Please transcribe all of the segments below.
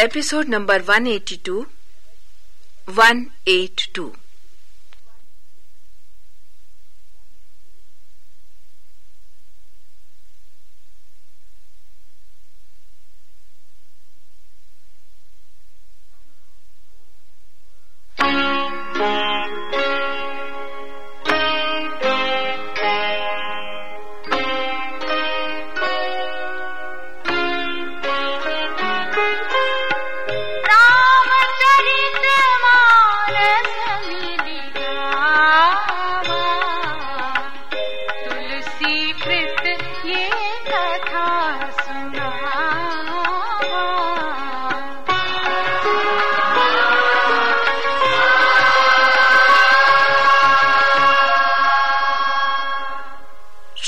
episode number 182 182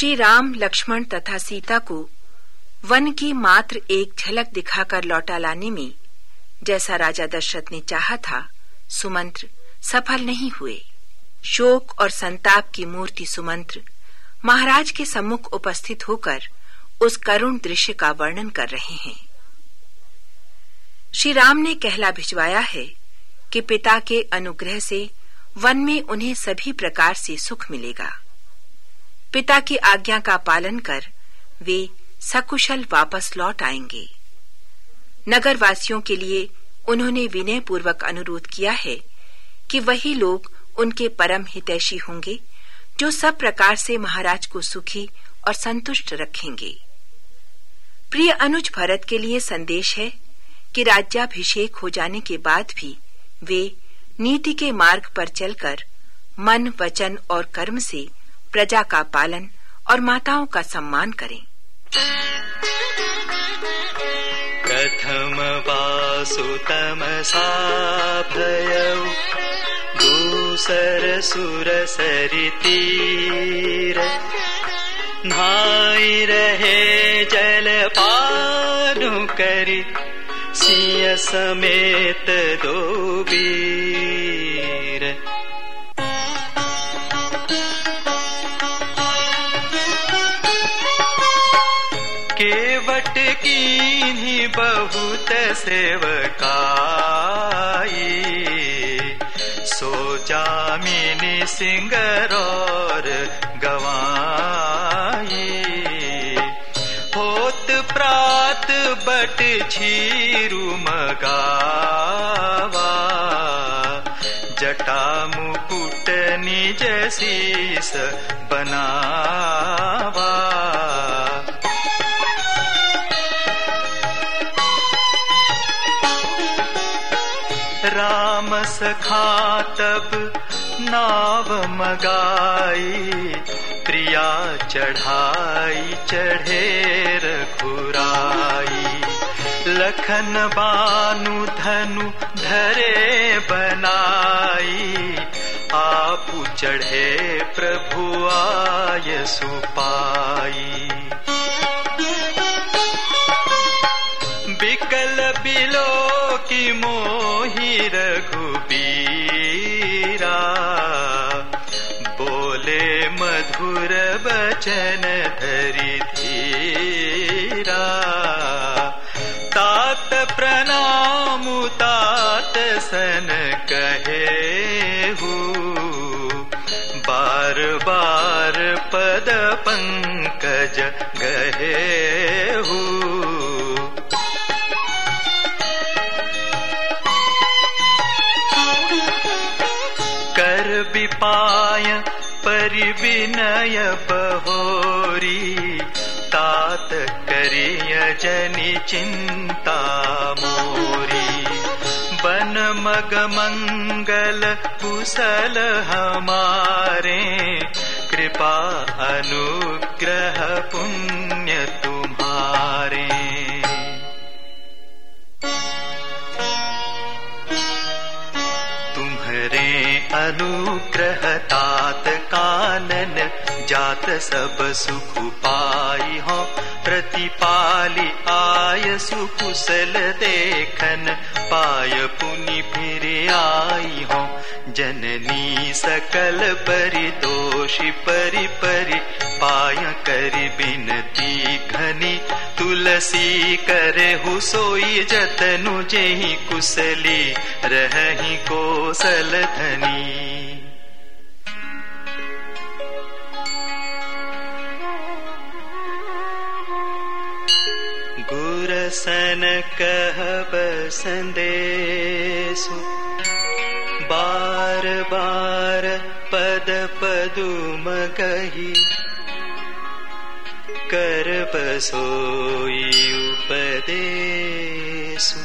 Shri Ram Lakshman तथा सीता को one की मात्र एक झलक दिखाकर लौटा लाने में, जैसा राजा दशरथ ने चाहा था, सुमंत्र सफल नहीं हुए। शोक और संताप की मूर्ति सुमंत्र महाराज के सम्मुख उपस्थित होकर उस करुण दृश्य का वर्णन कर रहे हैं। श्री राम ने कहला भिजवाया है कि पिता के अनुग्रह से वन में उन्हें सभी प्रकार से सुख मिलेगा। पिता की आज्ञा का पालन कर वे सकुशल वापस लौट आएँगे। नगर वासियों के लिए उन्होंने विनय पूर्वक अनुरोध किया है कि वही लोग उनके परम हितैषी होंगे, जो सब प्रकार से महाराज को सुखी और संतुष्ट रखेंगे। प्रिय अनुज भरत के लिए संदेश है कि राज्याभिषेक हो जाने के बाद भी वे नीति के मार्ग पर चलकर मन, वचन और कर्म से प्रजा का पालन और माताओं का सम्मान करें। कथम वासुतमसा भयौ दूसर सुरसरितीर नाई रहे जल पानु करि, सिंह समेत दो वीर। बहुत सेवकाई। सो जामिनी सिंगर गवाई। होत प्रात बट छीरु मगावा। जटा मुकुट निज शीस बनावा तब नाव मगाई, प्रिया चढ़ाई चढ़े रघुराई लखन बानु धनु धरे बनाई, आप चढ़े प्रभु आय सुपाई। बिकल बिलो की मोही रघुबीरा बचन धरि धीरा। तात प्रणाम, तात सन कहे हूँ बार बार पद पंकज गहे कर विपाय परिविनय करिय जनि चिंता मोरी। बन मग मंगल कुशल हमारे। कृपा अनुग्रह पुण्य तुम्हारे। तुम्हरे अनुग्रह तात कानन, जात सब सुख पाई हो। प्रतिपाली आय सुकुशल देखन पाय पुनि फिर आई हो। जननी सकल परिदोषी परि परि पाय करि बिनती घनी। तुलसी करे हुसोई जतनु जेहि कुशली रही कोसल धनी गुरसन कहब संदेशु बार बार पद पदुम गही कर बसोई उपदेशु।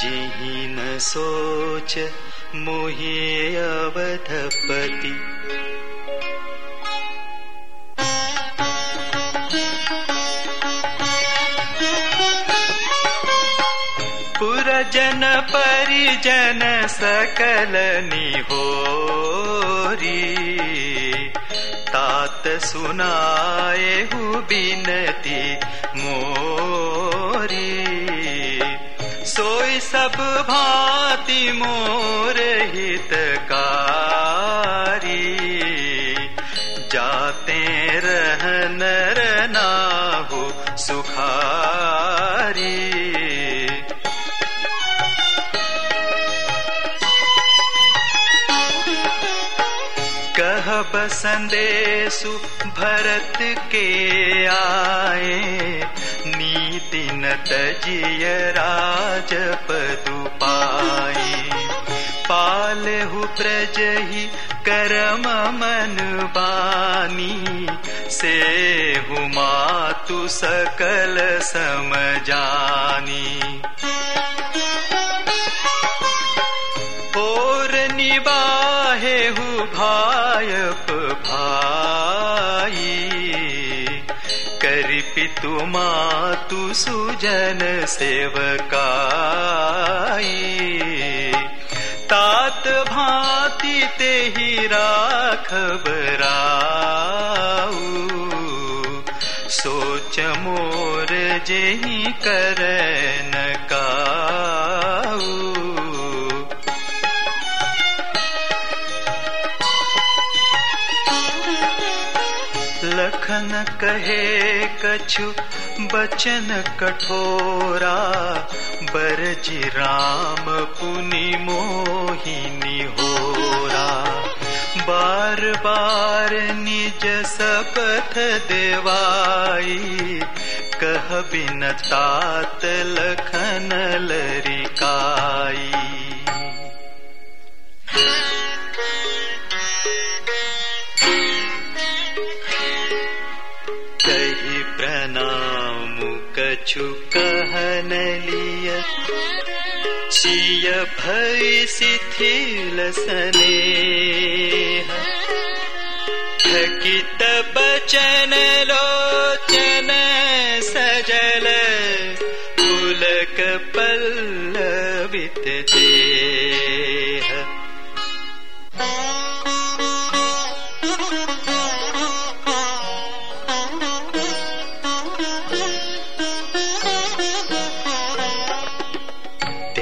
जिहि न सोच मोहि अवधपति पुरजन परिजन सकल निहोरी। तात सुनाए हु बिनती मोरी। सोई सब भांति मोर हितकारी। जाते रहन रना हो सुखारी। संदेशु भरत के आए। नीति न तजिय राज पदु पाए पालहु प्रजहि करम मन बानी। से हु मातु सकल समजानी हु भायप भाई करि पितु मातु सुजन सेवकाई। तात भांति ते ही राखब राऊ। सोच मोर जेहि करन काऊ कहे कछु बचन कठोरा बरजी राम पुनि मोहिनी होरा। बार बार निज सपथ देवाई कह बिन तात लखन लरिकाई कछु कहन लिया। सिय भय शिथिल सने थकित बचन लोचन सजल। पुलक पल्लवित देह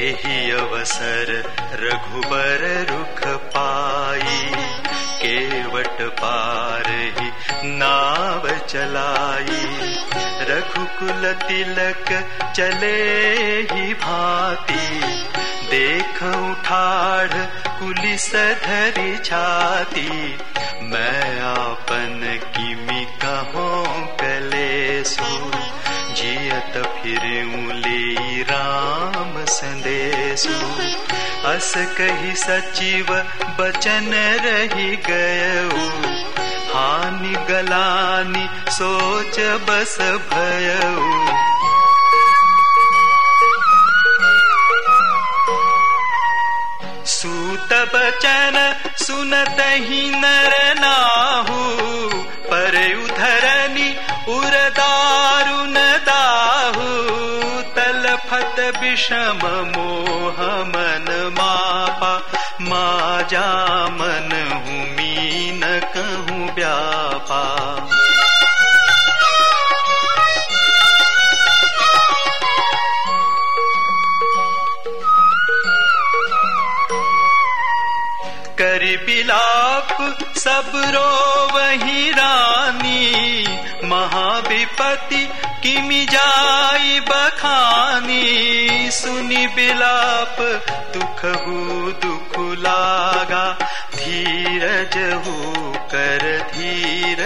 तेहि अवसर रघुबर रुख पाई। केवट पार ही नाव चलाई। रघुकुल तिलक चले ही भांति। देख ठाढ़ कुलिस धरी छाती। मैं आपन किमि कहों कलेसु जियत फिर संदेशु अस कही सचिव, बचन रही गयऊ। हानि गलानी, सोच बस भयऊ। सूत बचन सुनत ही नर नाहू। पर उधरनी उर दारुन दाहू। तलफत विषम मोह मन मापा करि बिलाप सब रो वही रानी महाविपति जाई बखानी सुनी बिलाप दुख दुख लागा धीरज हो कर धीर